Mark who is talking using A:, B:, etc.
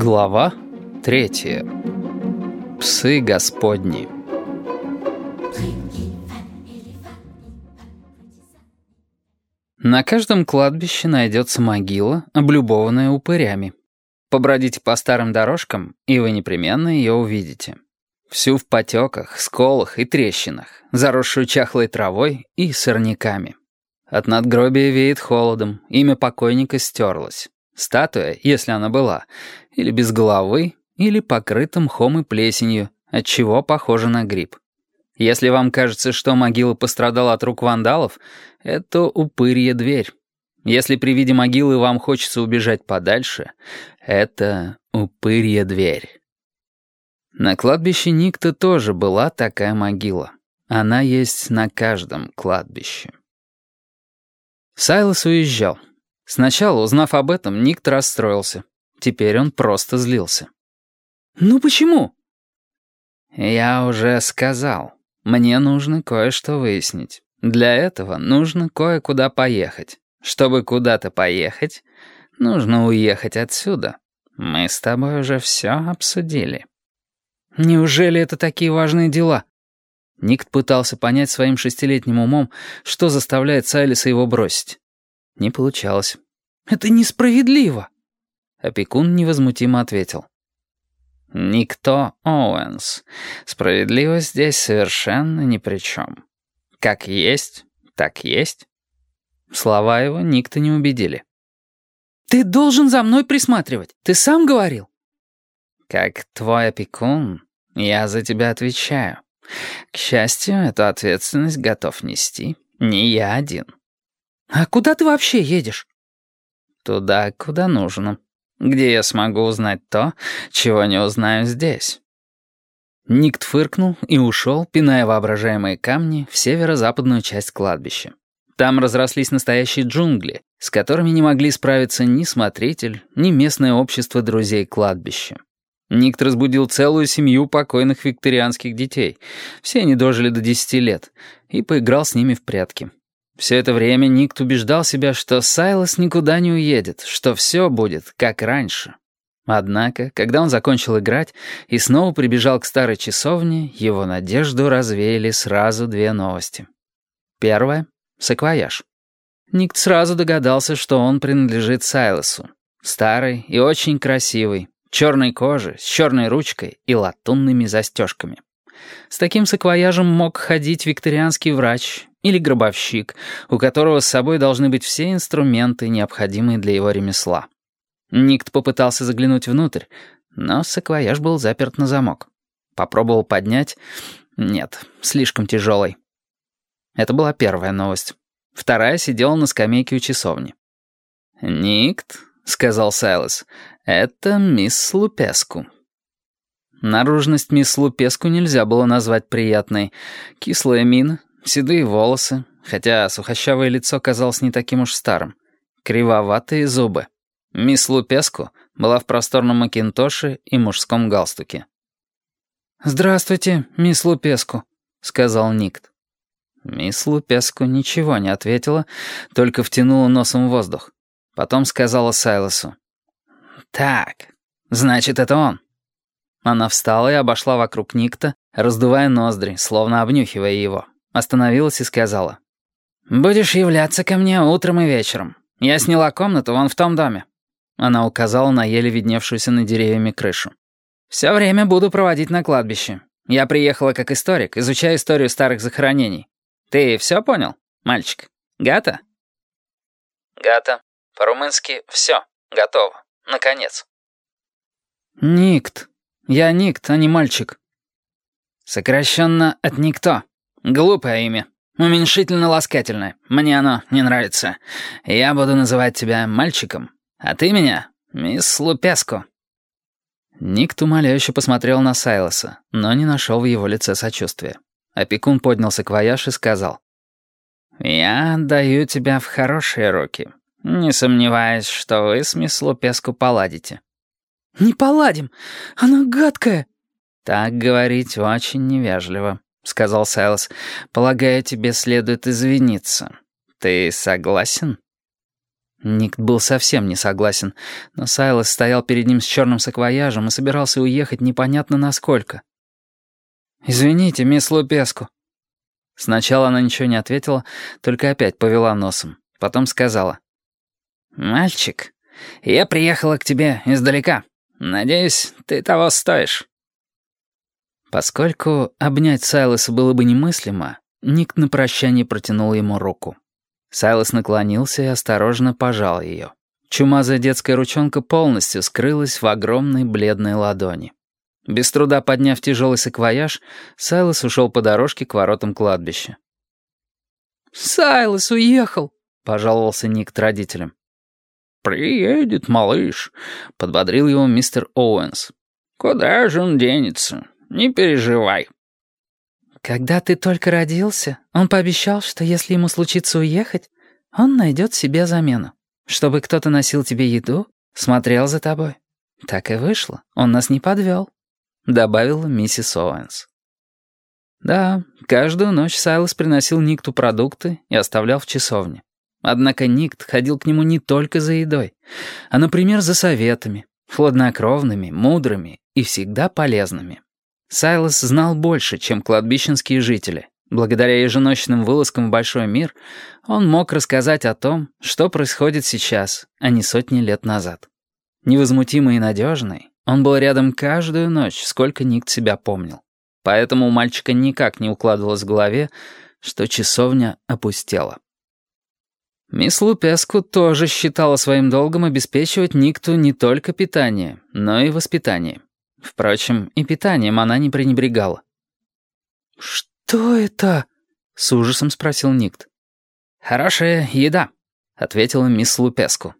A: Глава третья. Псы Господни. На каждом кладбище найдется могила, облюбованная упырями. Побродите по старым дорожкам, и вы непременно ее увидите. Всю в потеках, сколах и трещинах, заросшую чахлой травой и сорняками. От надгробия веет холодом, имя покойника стерлось. Статуя, если она была, или без головы, или покрыта мхом и плесенью, отчего похожа на гриб. Если вам кажется, что могила пострадала от рук вандалов, это упырья дверь. Если при виде могилы вам хочется убежать подальше, это упырья дверь. На кладбище Никта тоже была такая могила. Она есть на каждом кладбище. Сайлос уезжал. Сначала, узнав об этом, Никт расстроился. Теперь он просто злился. «Ну почему?» «Я уже сказал. Мне нужно кое-что выяснить. Для этого нужно кое-куда поехать. Чтобы куда-то поехать, нужно уехать отсюда. Мы с тобой уже все обсудили».
B: «Неужели это такие важные дела?» Никт пытался понять своим шестилетним умом, что заставляет Сайлиса его бросить. Не получалось. «Это несправедливо!»
A: Опекун невозмутимо ответил. «Никто, Оуэнс. Справедливость здесь совершенно ни при чем. Как есть, так есть». Слова его никто не убедили.
B: «Ты должен за мной присматривать. Ты сам говорил».
A: «Как твой опекун, я за тебя отвечаю. К счастью, эту ответственность готов нести не я один».
B: «А куда ты вообще едешь?»
A: «Туда, куда нужно. Где я смогу узнать то, чего не узнаю здесь». Никт фыркнул и ушел, пиная воображаемые камни в северо-западную часть кладбища. Там разрослись настоящие джунгли, с которыми не могли справиться ни смотритель, ни местное общество друзей кладбища. Никт разбудил целую семью покойных викторианских детей. Все они дожили до десяти лет, и поиграл с ними в прятки. Все это время Никт убеждал себя, что Сайлос никуда не уедет, что все будет, как раньше. Однако, когда он закончил играть и снова прибежал к старой часовне, его надежду развеяли сразу две новости. Первая — саквояж. Никт сразу догадался, что он принадлежит Сайлосу. Старый и очень красивый, черной кожи, с черной ручкой и латунными застежками. С таким саквояжем мог ходить викторианский врач или гробовщик, у которого с собой должны быть все инструменты, необходимые для его ремесла. Никт попытался заглянуть внутрь, но саквояж был заперт на замок. Попробовал поднять. Нет, слишком тяжелый. Это была первая новость. Вторая сидела на скамейке у часовни. «Никт», — сказал Сайлос, — «это мисс Лупеску». Наружность мисс Лупеску нельзя было назвать приятной. Кислая мина, седые волосы, хотя сухощавое лицо казалось не таким уж старым. Кривоватые зубы. Мисс Лупеску была в просторном макинтоше и мужском галстуке.
B: «Здравствуйте, мисс Лупеску», — сказал Никт.
A: Мисс Лупеску ничего не ответила, только втянула носом воздух. Потом сказала Сайлосу. «Так, значит, это он». Она встала и обошла вокруг Никта, раздувая ноздри, словно обнюхивая его. Остановилась и сказала. «Будешь являться ко мне утром и вечером. Я сняла комнату вон в том доме». Она указала на еле видневшуюся над деревьями крышу. «Все время буду проводить на кладбище. Я приехала как историк, изучаю историю старых захоронений. Ты все понял, мальчик? Гата?» «Гата. По-румынски «все. Готово. Наконец».
B: «Никт», «Я Никт, а не мальчик».
A: «Сокращенно от Никто. Глупое имя. Уменьшительно-ласкательное. Мне оно не нравится. Я буду называть тебя мальчиком, а ты меня мисс Лупеско». Никт умоляюще посмотрел на Сайлоса, но не нашел в его лице сочувствия. Опекун поднялся к вояж и сказал. «Я отдаю тебя в хорошие руки, не сомневаясь, что вы с мисс Лупеску поладите».
B: «Не поладим! Она гадкая!»
A: «Так говорить очень невежливо», — сказал Сайлос. «Полагаю, тебе следует извиниться. Ты согласен?» Ник был совсем не согласен, но Сайлос стоял перед ним с черным саквояжем и собирался уехать непонятно насколько.
B: «Извините, мисс Лупеску».
A: Сначала она ничего не ответила, только опять повела носом. Потом сказала. «Мальчик, я приехала к тебе издалека. Надеюсь, ты того стоишь». Поскольку обнять Сайлоса было бы немыслимо, Ник на прощание протянул ему руку. Сайлос наклонился и осторожно пожал ее. Чумазая детская ручонка полностью скрылась в огромной бледной ладони. Без труда подняв тяжелый саквояж, Сайлос ушел по дорожке к воротам кладбища.
B: «Сайлос уехал!»
A: — пожаловался Ник родителям. «Приедет малыш», — подбодрил его мистер Оуэнс. «Куда же он денется? Не переживай».
B: «Когда ты только родился, он пообещал, что если ему случится уехать, он найдет себе замену, чтобы кто-то носил тебе еду, смотрел за тобой. Так и вышло, он нас не подвел», — добавила миссис Оуэнс.
A: Да, каждую ночь Сайлос приносил Никту продукты и оставлял в часовне. Однако Никт ходил к нему не только за едой, а, например, за советами, хладнокровными, мудрыми и всегда полезными. Сайлос знал больше, чем кладбищенские жители. Благодаря еженочным вылазкам в большой мир он мог рассказать о том, что происходит сейчас, а не сотни лет назад. Невозмутимый и надежный, он был рядом каждую ночь, сколько Никт себя помнил. Поэтому у мальчика никак не укладывалось в голове, что часовня опустела. Мисс Лупеску тоже считала своим долгом обеспечивать Никту не только питание, но и воспитание. Впрочем, и питанием она не пренебрегала.
B: «Что это?» — с ужасом спросил Никт.
A: «Хорошая еда», — ответила мисс Лупеску.